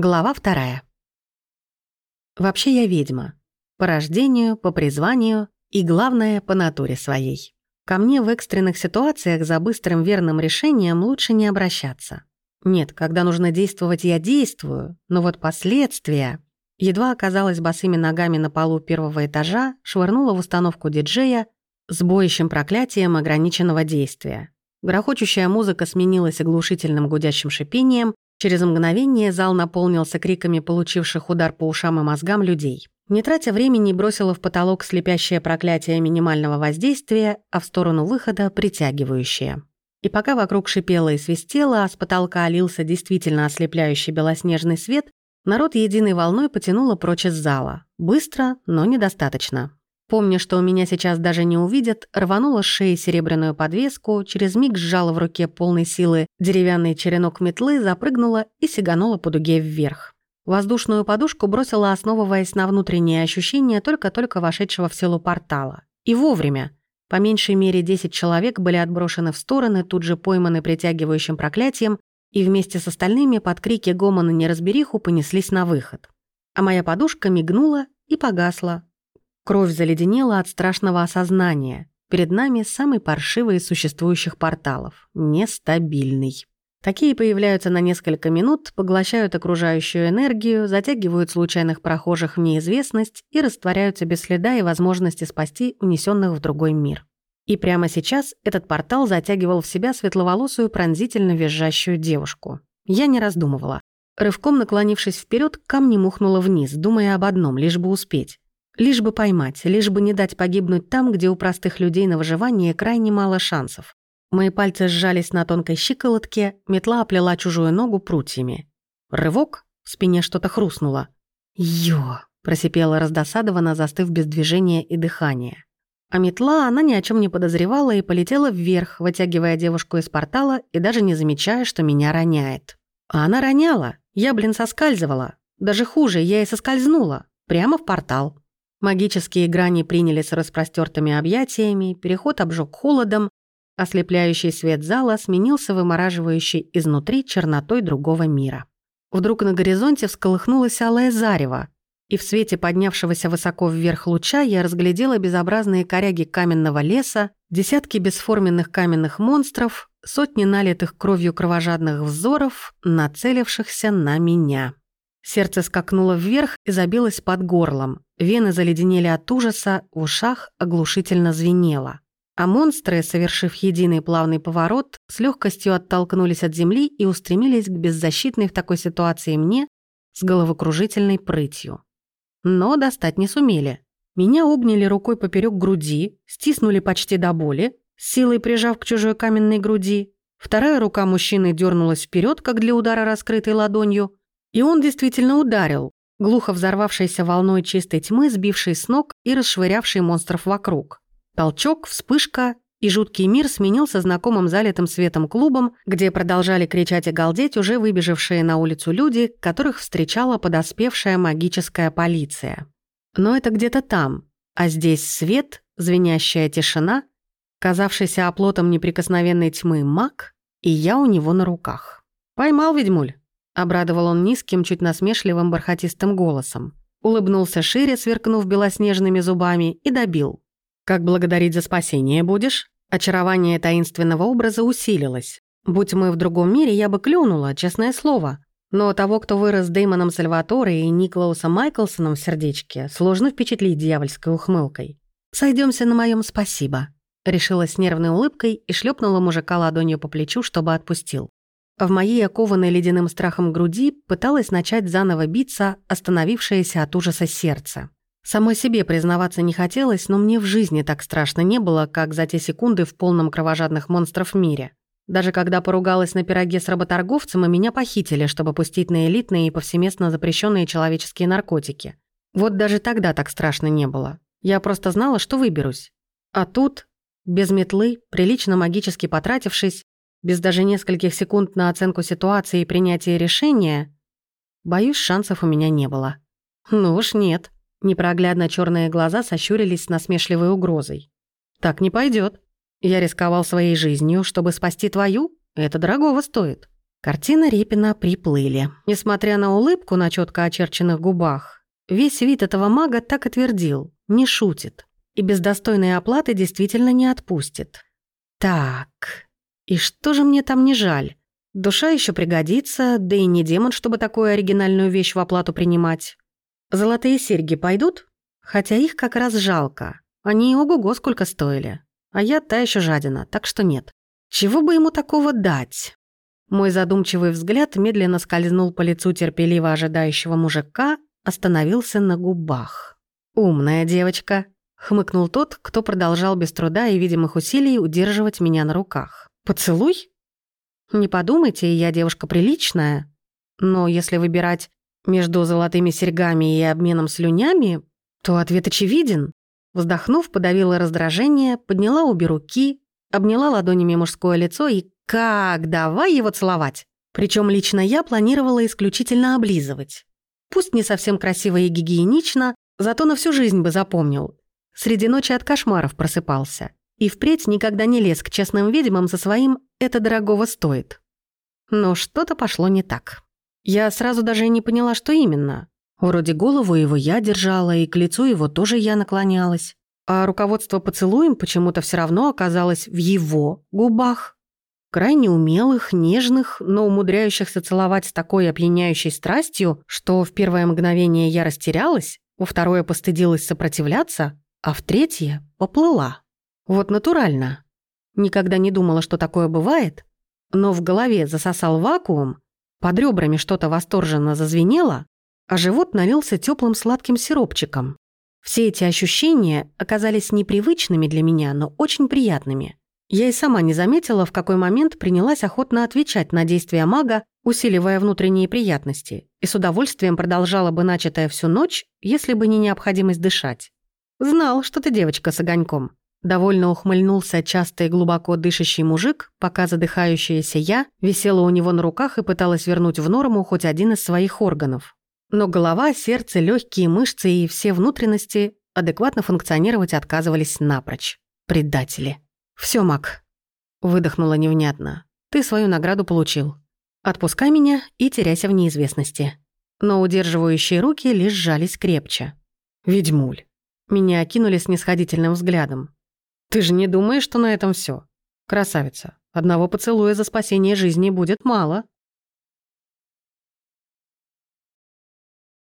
Глава вторая. Вообще я ведьма. По рождению, по призванию и, главное, по натуре своей. Ко мне в экстренных ситуациях за быстрым верным решением лучше не обращаться. Нет, когда нужно действовать, я действую, но вот последствия... Едва оказалась босыми ногами на полу первого этажа, швырнула в установку диджея с боящим проклятием ограниченного действия. Грохочущая музыка сменилась оглушительным гудящим шипением, Через мгновение зал наполнился криками получивших удар по ушам и мозгам людей. Не тратя времени, бросила в потолок слепящее проклятие минимального воздействия, а в сторону выхода притягивающее. И пока вокруг шипело и свистело, а с потолка олился действительно ослепляющий белоснежный свет, народ единой волной потянуло прочь из зала. Быстро, но недостаточно. Помня, что меня сейчас даже не увидят, рванула с шеи серебряную подвеску, через миг сжала в руке полной силы деревянный черенок метлы, запрыгнула и сиганула по дуге вверх. Воздушную подушку бросила, основываясь на внутренние ощущения только-только вошедшего в силу портала. И вовремя. По меньшей мере 10 человек были отброшены в стороны, тут же пойманы притягивающим проклятием, и вместе с остальными под крики гомона неразбериху понеслись на выход. А моя подушка мигнула и погасла, Кровь заледенела от страшного осознания. Перед нами самый паршивый из существующих порталов. Нестабильный. Такие появляются на несколько минут, поглощают окружающую энергию, затягивают случайных прохожих в неизвестность и растворяются без следа и возможности спасти унесенных в другой мир. И прямо сейчас этот портал затягивал в себя светловолосую пронзительно визжащую девушку. Я не раздумывала. Рывком наклонившись вперед, камнем ухнула вниз, думая об одном, лишь бы успеть. Лишь бы поймать, лишь бы не дать погибнуть там, где у простых людей на выживание крайне мало шансов. Мои пальцы сжались на тонкой щиколотке, метла оплела чужую ногу прутьями. Рывок, в спине что-то хрустнуло. «Ё!» – просипела раздосадованно, застыв без движения и дыхания. А метла она ни о чем не подозревала и полетела вверх, вытягивая девушку из портала и даже не замечая, что меня роняет. А она роняла. Я, блин, соскальзывала. Даже хуже, я и соскользнула. Прямо в портал. Магические грани принялись распростертыми объятиями, переход обжег холодом, ослепляющий свет зала сменился вымораживающей изнутри чернотой другого мира. Вдруг на горизонте всколыхнулось алое зарево, и в свете поднявшегося высоко вверх луча я разглядела безобразные коряги каменного леса, десятки бесформенных каменных монстров, сотни налитых кровью кровожадных взоров, нацелившихся на меня. Сердце скакнуло вверх и забилось под горлом. Вены заледенели от ужаса, в ушах оглушительно звенело. А монстры, совершив единый плавный поворот, с легкостью оттолкнулись от земли и устремились к беззащитной в такой ситуации мне с головокружительной прытью. Но достать не сумели. Меня обняли рукой поперек груди, стиснули почти до боли, силой прижав к чужой каменной груди. Вторая рука мужчины дернулась вперед, как для удара раскрытой ладонью, и он действительно ударил, глухо взорвавшейся волной чистой тьмы, сбившей с ног и расшвырявшей монстров вокруг. Толчок, вспышка, и жуткий мир сменился знакомым залитым светом клубом, где продолжали кричать и галдеть уже выбежавшие на улицу люди, которых встречала подоспевшая магическая полиция. Но это где-то там, а здесь свет, звенящая тишина, казавшийся оплотом неприкосновенной тьмы маг, и я у него на руках. «Поймал, ведьмуль?» Обрадовал он низким, чуть насмешливым бархатистым голосом. Улыбнулся шире, сверкнув белоснежными зубами, и добил. «Как благодарить за спасение будешь?» Очарование таинственного образа усилилось. Будь мы в другом мире, я бы клюнула, честное слово. Но того, кто вырос Дэймоном Сальваторе и Никлаусом Майклсоном в сердечке, сложно впечатлить дьявольской ухмылкой. Сойдемся на моем спасибо», — решила с нервной улыбкой и шлепнула мужика ладонью по плечу, чтобы отпустил. В моей окованной ледяным страхом груди пыталась начать заново биться остановившееся от ужаса сердце. Самой себе признаваться не хотелось, но мне в жизни так страшно не было, как за те секунды в полном кровожадных монстров мире. Даже когда поругалась на пироге с работорговцем, и меня похитили, чтобы пустить на элитные и повсеместно запрещенные человеческие наркотики. Вот даже тогда так страшно не было. Я просто знала, что выберусь. А тут, без метлы, прилично магически потратившись, без даже нескольких секунд на оценку ситуации и принятие решения, боюсь, шансов у меня не было. Ну уж нет. Непроглядно черные глаза сощурились с насмешливой угрозой. Так не пойдет. Я рисковал своей жизнью, чтобы спасти твою. Это дорогого стоит. Картина Репина приплыли. Несмотря на улыбку на четко очерченных губах, весь вид этого мага так и твердил, не шутит. И без достойной оплаты действительно не отпустит. Так, и что же мне там не жаль? Душа еще пригодится, да и не демон, чтобы такую оригинальную вещь в оплату принимать. Золотые серьги пойдут? Хотя их как раз жалко. Они ого-го сколько стоили. А я та еще жадина, так что нет. Чего бы ему такого дать? Мой задумчивый взгляд медленно скользнул по лицу терпеливо ожидающего мужика, остановился на губах. «Умная девочка», — хмыкнул тот, кто продолжал без труда и видимых усилий удерживать меня на руках. «Поцелуй?» «Не подумайте, я девушка приличная, но если выбирать между золотыми серьгами и обменом слюнями, то ответ очевиден». Вздохнув, подавила раздражение, подняла обе руки, обняла ладонями мужское лицо и как давай его целовать. Причем лично я планировала исключительно облизывать. Пусть не совсем красиво и гигиенично, зато на всю жизнь бы запомнил. Среди ночи от кошмаров просыпался. И впредь никогда не лез к честным ведьмам за своим «это дорогого стоит». Но что-то пошло не так. Я сразу даже не поняла, что именно. Вроде голову его я держала, и к лицу его тоже я наклонялась. А руководство поцелуем почему-то все равно оказалось в его губах. Крайне умелых, нежных, но умудряющихся целовать с такой опьяняющей страстью, что в первое мгновение я растерялась, во второе постыдилась сопротивляться, а в третье поплыла. Вот натурально. Никогда не думала, что такое бывает, но в голове засосал вакуум, под ребрами что-то восторженно зазвенело, а живот налился теплым сладким сиропчиком. Все эти ощущения оказались непривычными для меня, но очень приятными. Я и сама не заметила, в какой момент принялась охотно отвечать на действия мага, усиливая внутренние приятности, и с удовольствием продолжала бы начатое всю ночь, если бы не необходимость дышать. «Знал, что ты девочка с огоньком». Довольно ухмыльнулся часто и глубоко дышащий мужик, пока задыхающаяся я висела у него на руках и пыталась вернуть в норму хоть один из своих органов. Но голова, сердце, легкие мышцы и все внутренности адекватно функционировать отказывались напрочь. Предатели. Все, Мак», — выдохнула невнятно. «Ты свою награду получил. Отпускай меня и теряйся в неизвестности». Но удерживающие руки лишь сжались крепче. «Ведьмуль». Меня окинули снисходительным взглядом. «Ты же не думаешь, что на этом все? Красавица, одного поцелуя за спасение жизни будет мало».